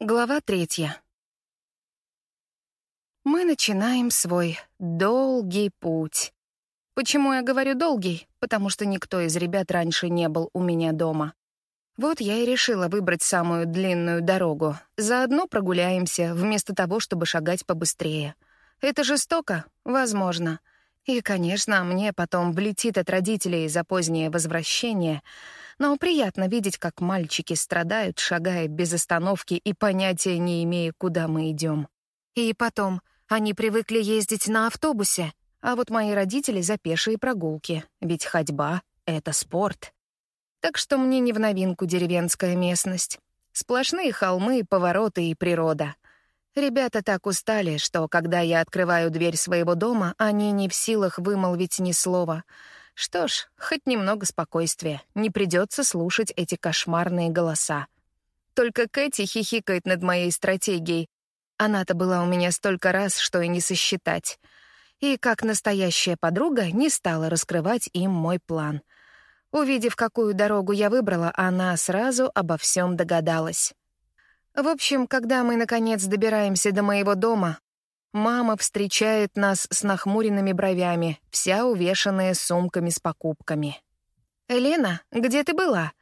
Глава третья. Мы начинаем свой долгий путь. Почему я говорю «долгий»? Потому что никто из ребят раньше не был у меня дома. Вот я и решила выбрать самую длинную дорогу. Заодно прогуляемся, вместо того, чтобы шагать побыстрее. Это жестоко? Возможно. И, конечно, мне потом влетит от родителей за позднее возвращение — но приятно видеть, как мальчики страдают, шагая без остановки и понятия не имея, куда мы идем. И потом, они привыкли ездить на автобусе, а вот мои родители за пешие прогулки, ведь ходьба — это спорт. Так что мне не в новинку деревенская местность. Сплошные холмы, повороты и природа. Ребята так устали, что, когда я открываю дверь своего дома, они не в силах вымолвить ни слова — что ж, хоть немного спокойствия, не придется слушать эти кошмарные голоса. Только Кэти хихикает над моей стратегией. Она-то была у меня столько раз, что и не сосчитать. И, как настоящая подруга, не стала раскрывать им мой план. Увидев, какую дорогу я выбрала, она сразу обо всем догадалась. В общем, когда мы, наконец, добираемся до моего дома, Мама встречает нас с нахмуренными бровями, вся увешанная сумками с покупками. «Елена, где ты была?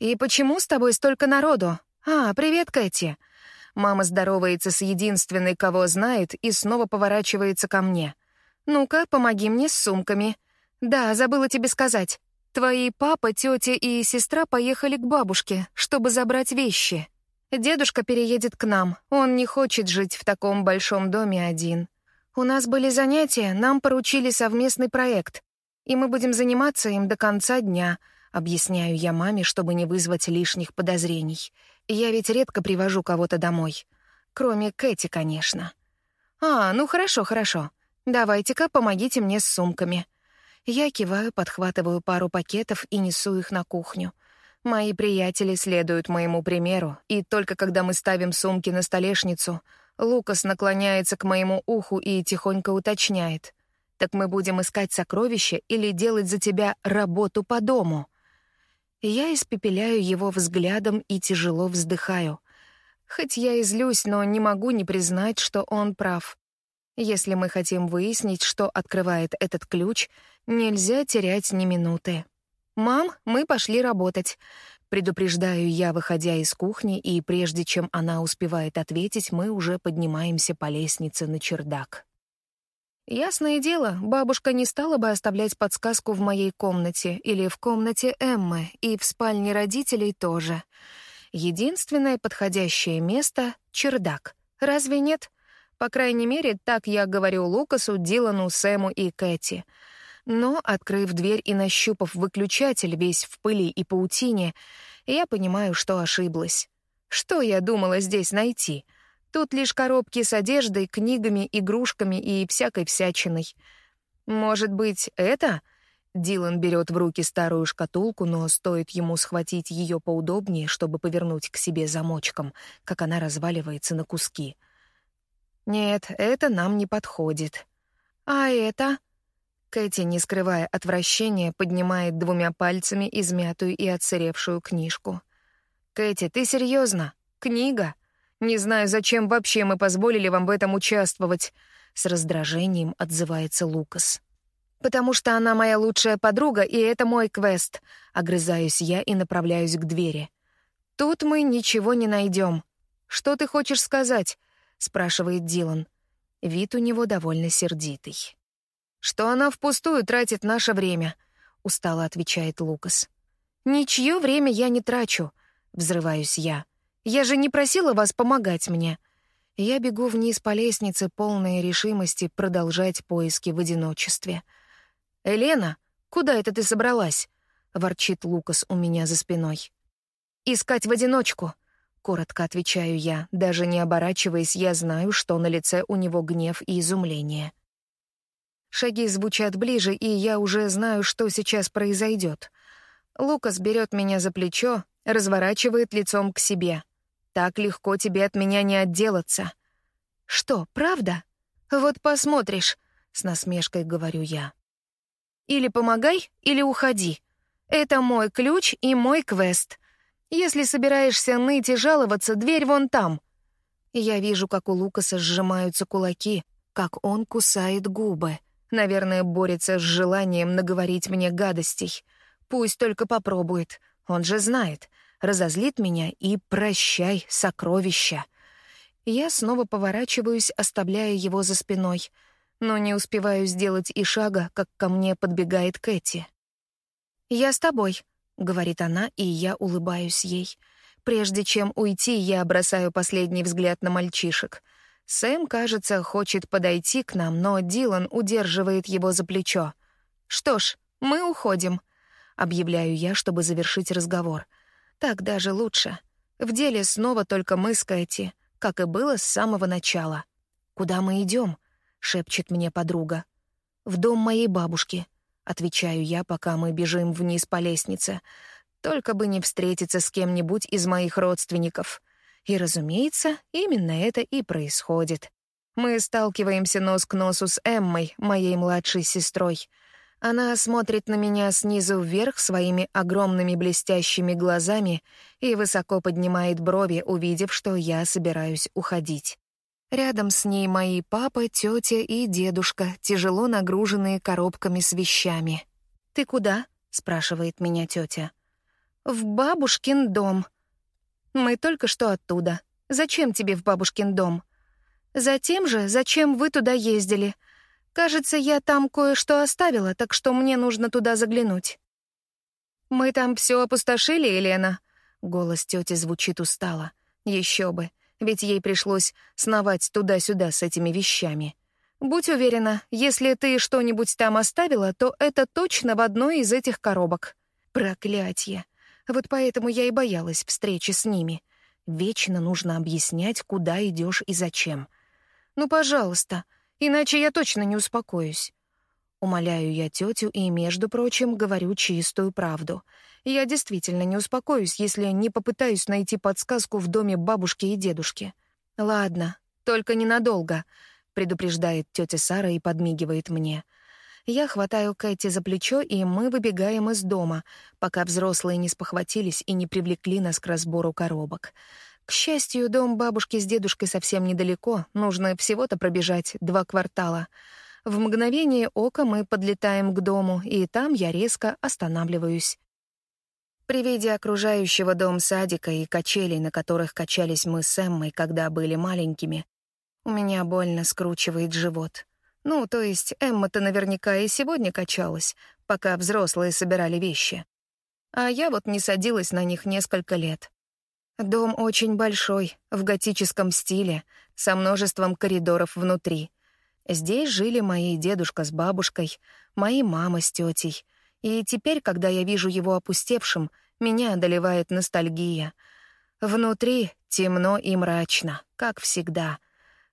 И почему с тобой столько народу? А, привет, Кэти». Мама здоровается с единственной, кого знает, и снова поворачивается ко мне. «Ну-ка, помоги мне с сумками». «Да, забыла тебе сказать. Твои папа, тетя и сестра поехали к бабушке, чтобы забрать вещи». Дедушка переедет к нам. Он не хочет жить в таком большом доме один. У нас были занятия, нам поручили совместный проект, и мы будем заниматься им до конца дня, объясняю я маме, чтобы не вызвать лишних подозрений. Я ведь редко привожу кого-то домой. Кроме Кэти, конечно. А, ну хорошо, хорошо. Давайте-ка помогите мне с сумками. Я киваю, подхватываю пару пакетов и несу их на кухню. Мои приятели следуют моему примеру, и только когда мы ставим сумки на столешницу, Лукас наклоняется к моему уху и тихонько уточняет. «Так мы будем искать сокровища или делать за тебя работу по дому?» Я испепеляю его взглядом и тяжело вздыхаю. Хоть я и злюсь, но не могу не признать, что он прав. Если мы хотим выяснить, что открывает этот ключ, нельзя терять ни минуты. «Мам, мы пошли работать», — предупреждаю я, выходя из кухни, и прежде чем она успевает ответить, мы уже поднимаемся по лестнице на чердак. Ясное дело, бабушка не стала бы оставлять подсказку в моей комнате или в комнате Эммы, и в спальне родителей тоже. Единственное подходящее место — чердак. Разве нет? По крайней мере, так я говорю Лукасу, Дилану, Сэму и Кэти — но, открыв дверь и нащупав выключатель весь в пыли и паутине, я понимаю, что ошиблась. Что я думала здесь найти? Тут лишь коробки с одеждой, книгами, игрушками и всякой всячиной. Может быть, это? Дилан берет в руки старую шкатулку, но стоит ему схватить ее поудобнее, чтобы повернуть к себе замочком, как она разваливается на куски. Нет, это нам не подходит. А это? Кэти, не скрывая отвращения, поднимает двумя пальцами измятую и отсыревшую книжку. «Кэти, ты серьезно? Книга? Не знаю, зачем вообще мы позволили вам в этом участвовать», — с раздражением отзывается Лукас. «Потому что она моя лучшая подруга, и это мой квест», — огрызаюсь я и направляюсь к двери. «Тут мы ничего не найдем. Что ты хочешь сказать?» — спрашивает Дилан. Вид у него довольно сердитый что она впустую тратит наше время», — устало отвечает Лукас. «Ничье время я не трачу», — взрываюсь я. «Я же не просила вас помогать мне». Я бегу вниз по лестнице, полной решимости продолжать поиски в одиночестве. «Елена, куда это ты собралась?» — ворчит Лукас у меня за спиной. «Искать в одиночку», — коротко отвечаю я. Даже не оборачиваясь, я знаю, что на лице у него гнев и изумление. Шаги звучат ближе, и я уже знаю, что сейчас произойдет. Лукас берет меня за плечо, разворачивает лицом к себе. Так легко тебе от меня не отделаться. Что, правда? Вот посмотришь, с насмешкой говорю я. Или помогай, или уходи. Это мой ключ и мой квест. Если собираешься ныть и жаловаться, дверь вон там. Я вижу, как у Лукаса сжимаются кулаки, как он кусает губы. Наверное, борется с желанием наговорить мне гадостей. Пусть только попробует. Он же знает. Разозлит меня и прощай, сокровища. Я снова поворачиваюсь, оставляя его за спиной, но не успеваю сделать и шага, как ко мне подбегает Кэти. «Я с тобой», — говорит она, и я улыбаюсь ей. Прежде чем уйти, я бросаю последний взгляд на мальчишек. Сэм, кажется, хочет подойти к нам, но Дилан удерживает его за плечо. «Что ж, мы уходим», — объявляю я, чтобы завершить разговор. «Так даже лучше. В деле снова только мы с Кэти, как и было с самого начала. Куда мы идем? шепчет мне подруга. «В дом моей бабушки», — отвечаю я, пока мы бежим вниз по лестнице. Только бы не встретиться с кем-нибудь из моих родственников. И, разумеется, именно это и происходит. Мы сталкиваемся нос к носу с Эммой, моей младшей сестрой. Она смотрит на меня снизу вверх своими огромными блестящими глазами и высоко поднимает брови, увидев, что я собираюсь уходить. Рядом с ней мои папа, тетя и дедушка, тяжело нагруженные коробками с вещами. «Ты куда?» — спрашивает меня тетя. «В бабушкин дом». «Мы только что оттуда. Зачем тебе в бабушкин дом?» «Затем же, зачем вы туда ездили. Кажется, я там кое-что оставила, так что мне нужно туда заглянуть». «Мы там все опустошили, Елена?» Голос тети звучит устало. Еще бы ведь ей пришлось сновать туда-сюда с этими вещами. Будь уверена, если ты что-нибудь там оставила, то это точно в одной из этих коробок. Проклятье. Вот поэтому я и боялась встречи с ними. Вечно нужно объяснять, куда идешь и зачем. Ну, пожалуйста, иначе я точно не успокоюсь. Умоляю я тетю и, между прочим, говорю чистую правду. Я действительно не успокоюсь, если не попытаюсь найти подсказку в доме бабушки и дедушки. «Ладно, только ненадолго», — предупреждает тетя Сара и подмигивает мне. Я хватаю Кэти за плечо, и мы выбегаем из дома, пока взрослые не спохватились и не привлекли нас к разбору коробок. К счастью, дом бабушки с дедушкой совсем недалеко, нужно всего-то пробежать два квартала — в мгновение ока мы подлетаем к дому, и там я резко останавливаюсь. При виде окружающего дом садика и качелей, на которых качались мы с Эммой, когда были маленькими, у меня больно скручивает живот. Ну, то есть Эмма-то наверняка и сегодня качалась, пока взрослые собирали вещи. А я вот не садилась на них несколько лет. Дом очень большой, в готическом стиле, со множеством коридоров внутри — Здесь жили мои дедушка с бабушкой, мои мама с тетей. И теперь, когда я вижу его опустевшим, меня одолевает ностальгия. Внутри темно и мрачно, как всегда.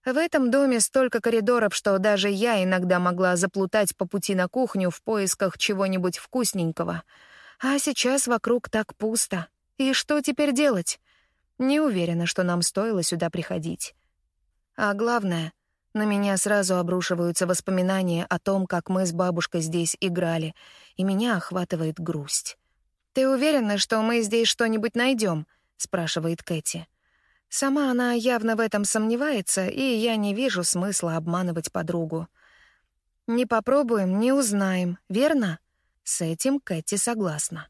В этом доме столько коридоров, что даже я иногда могла заплутать по пути на кухню в поисках чего-нибудь вкусненького. А сейчас вокруг так пусто. И что теперь делать? Не уверена, что нам стоило сюда приходить. А главное, на меня сразу обрушиваются воспоминания о том, как мы с бабушкой здесь играли, и меня охватывает грусть. «Ты уверена, что мы здесь что-нибудь найдем? спрашивает Кэти. Сама она явно в этом сомневается, и я не вижу смысла обманывать подругу. «Не попробуем, не узнаем, верно?» С этим Кэти согласна.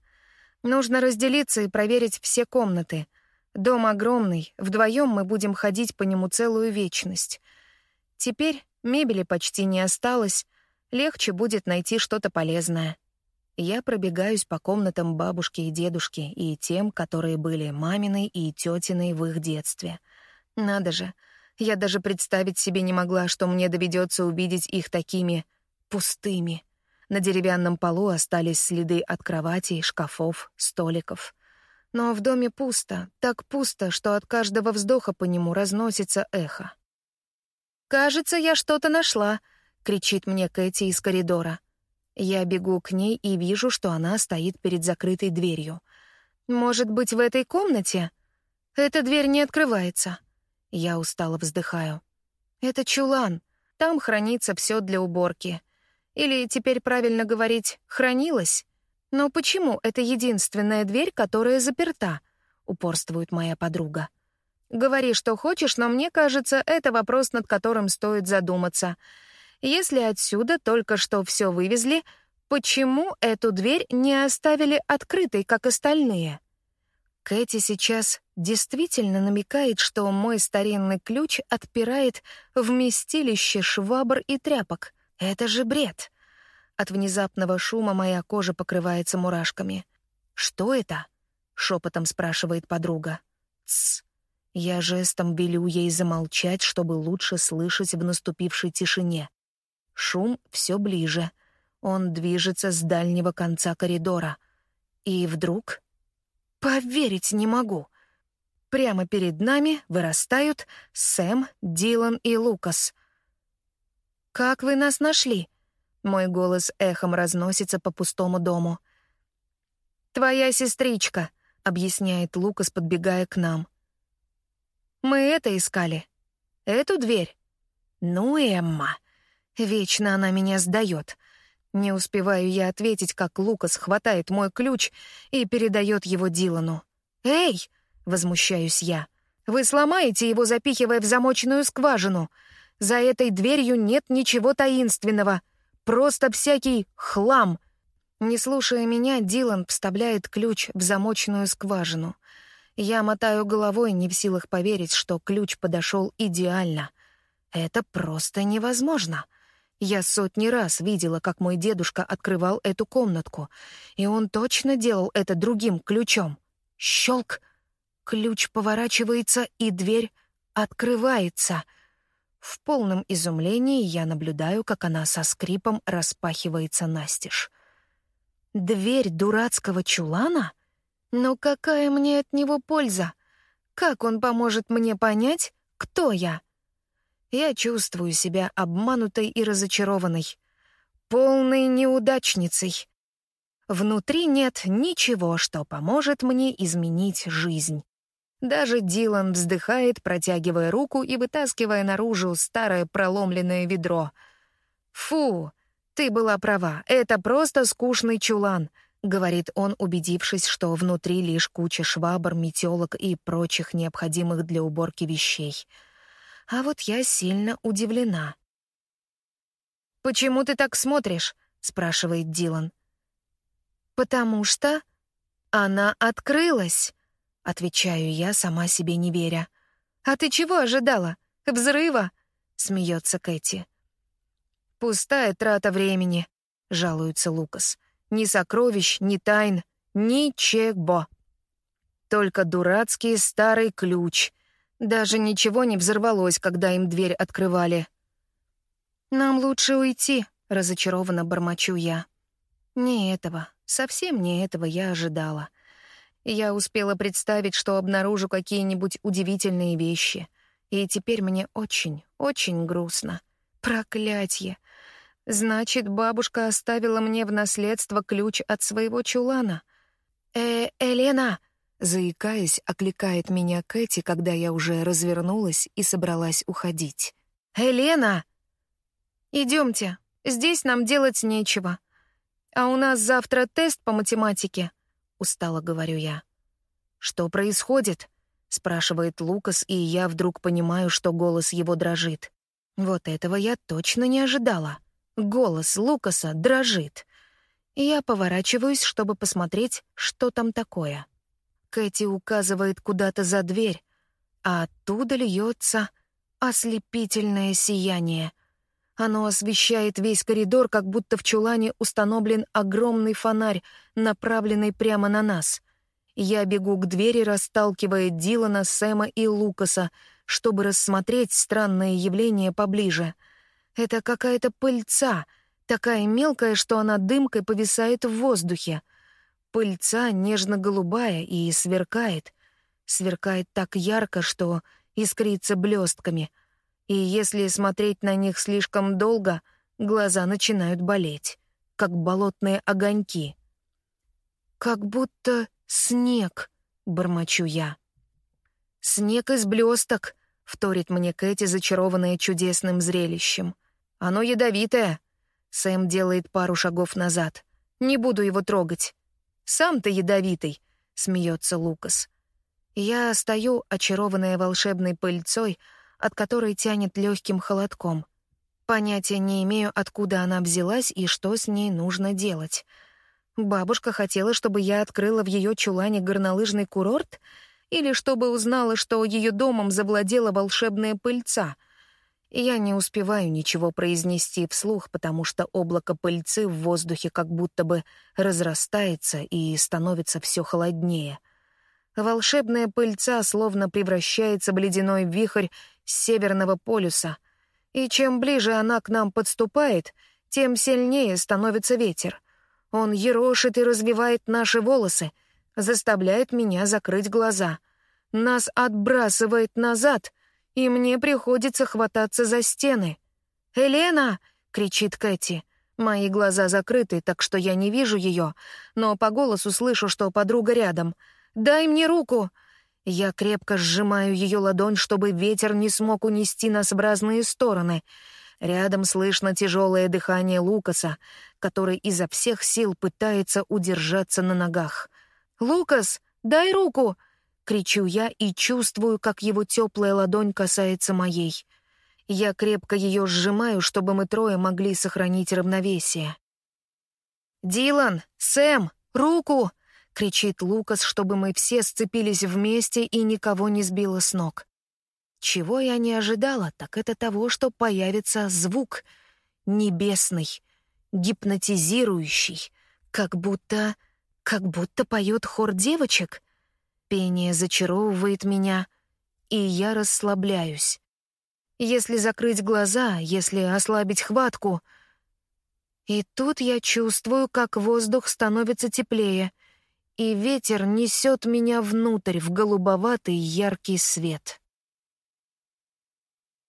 «Нужно разделиться и проверить все комнаты. Дом огромный, вдвоем мы будем ходить по нему целую вечность». Теперь мебели почти не осталось, легче будет найти что-то полезное. Я пробегаюсь по комнатам бабушки и дедушки и тем, которые были маминой и тетиной в их детстве. Надо же, я даже представить себе не могла, что мне доведется увидеть их такими пустыми. На деревянном полу остались следы от кроватей, шкафов, столиков. Но в доме пусто, так пусто, что от каждого вздоха по нему разносится эхо. «Кажется, я что-то нашла», — кричит мне Кэти из коридора. Я бегу к ней и вижу, что она стоит перед закрытой дверью. «Может быть, в этой комнате?» «Эта дверь не открывается». Я устало вздыхаю. «Это чулан. Там хранится все для уборки. Или, теперь правильно говорить, хранилось. Но почему это единственная дверь, которая заперта?» — упорствует моя подруга. Говори, что хочешь, но мне кажется, это вопрос, над которым стоит задуматься. Если отсюда только что все вывезли, почему эту дверь не оставили открытой, как остальные? Кэти сейчас действительно намекает, что мой старинный ключ отпирает вместилище швабр и тряпок. Это же бред. От внезапного шума моя кожа покрывается мурашками. «Что это?» — шепотом спрашивает подруга. «Тсс». Я жестом велю ей замолчать, чтобы лучше слышать в наступившей тишине. Шум все ближе. Он движется с дальнего конца коридора. И вдруг Поверить не могу. Прямо перед нами вырастают Сэм, Дилан и Лукас. «Как вы нас нашли?» Мой голос эхом разносится по пустому дому. «Твоя сестричка», — объясняет Лукас, подбегая к нам. «Мы это искали. Эту дверь. Ну, Эмма. Вечно она меня сдаёт. Не успеваю я ответить, как Лукас хватает мой ключ и передает его Дилану. «Эй!» — возмущаюсь я. «Вы сломаете его, запихивая в замоченную скважину. За этой дверью нет ничего таинственного. Просто всякий хлам». Не слушая меня, Дилан вставляет ключ в замоченную скважину. Я мотаю головой, не в силах поверить, что ключ подошел идеально. Это просто невозможно. Я сотни раз видела, как мой дедушка открывал эту комнатку, и он точно делал это другим ключом. Щелк! Ключ поворачивается, и дверь открывается. В полном изумлении я наблюдаю, как она со скрипом распахивается настежь. Дверь дурацкого чулана? Но какая мне от него польза? Как он поможет мне понять, кто я? Я чувствую себя обманутой и разочарованной, полной неудачницей. Внутри нет ничего, что поможет мне изменить жизнь. Даже Дилан вздыхает, протягивая руку и вытаскивая наружу старое проломленное ведро. «Фу, ты была права, это просто скучный чулан», — говорит он, убедившись, что внутри лишь куча швабр, метелок и прочих необходимых для уборки вещей — а вот я сильно удивлена. «Почему ты так смотришь?» — спрашивает Дилан. «Потому что она открылась», — отвечаю я, сама себе не веря. «А ты чего ожидала? Взрыва?» — смеется Кэти. «Пустая трата времени», — жалуется Лукас. «Ни сокровищ, ни тайн, ничего. Только дурацкий старый ключ, даже ничего не взорвалось, когда им дверь открывали. «Нам лучше уйти», — разочарованно бормочу я. Не этого, совсем не этого я ожидала. Я успела представить, что обнаружу какие-нибудь удивительные вещи. И теперь мне очень, очень грустно. Проклятье! Значит, бабушка оставила мне в наследство ключ от своего чулана. «Э, Елена!» Заикаясь, окликает меня Кэти, когда я уже развернулась и собралась уходить. «Елена! Идемте, здесь нам делать нечего. А у нас завтра тест по математике», — устало говорю я. «Что происходит?» — спрашивает Лукас, и я вдруг понимаю, что голос его дрожит. Вот этого я точно не ожидала. Голос Лукаса дрожит. Я поворачиваюсь, чтобы посмотреть, что там такое. Кэти указывает куда-то за дверь, а оттуда льется ослепительное сияние. Оно освещает весь коридор, как будто в чулане установлен огромный фонарь, направленный прямо на нас. Я бегу к двери, расталкивая Дилана, Сэма и Лукаса, чтобы рассмотреть странное явление поближе. Это какая-то пыльца, такая мелкая, что она дымкой повисает в воздухе. Пыльца нежно-голубая и сверкает. Сверкает так ярко, что искрится блестками. И если смотреть на них слишком долго, глаза начинают болеть, как болотные огоньки. «Как будто снег», — бормочу я. «Снег из блесток», — вторит мне Кэти, зачарованная чудесным зрелищем. «Оно ядовитое». Сэм делает пару шагов назад. «Не буду его трогать. Сам ты ядовитый», — смеется Лукас. Я стою, очарованная волшебной пыльцой, от которой тянет легким холодком. Понятия не имею, откуда она взялась и что с ней нужно делать. Бабушка хотела, чтобы я открыла в ее чулане горнолыжный курорт или чтобы узнала, что ее домом завладела волшебная пыльца. Я не успеваю ничего произнести вслух, потому что облако пыльцы в воздухе как будто бы разрастается и становится все холоднее. Волшебная пыльца словно превращается в ледяной вихрь с северного полюса — и чем ближе она к нам подступает, тем сильнее становится ветер. Он ерошит и развивает наши волосы, заставляет меня закрыть глаза. Нас отбрасывает назад, и мне приходится хвататься за стены. «Елена!» — кричит Кэти. Мои глаза закрыты, так что я не вижу ее, но по голосу слышу, что подруга рядом. «Дай мне руку!» Я крепко сжимаю ее ладонь, чтобы ветер не смог унести нас в разные стороны. Рядом слышно тяжелое дыхание Лукаса, который изо всех сил пытается удержаться на ногах. «Лукас, дай руку!» — кричу я и чувствую, как его теплая ладонь касается моей. Я крепко ее сжимаю, чтобы мы трое могли сохранить равновесие. «Дилан! Сэм! Руку!» — кричит Лукас, чтобы мы все сцепились вместе и никого не сбило с ног. Чего я не ожидала, так это того, что появится звук небесный, гипнотизирующий, как будто... как будто поет хор девочек. Пение зачаровывает меня, и я расслабляюсь. Если закрыть глаза, если ослабить хватку... И тут я чувствую, как воздух становится теплее — и ветер несет меня внутрь в голубоватый яркий свет.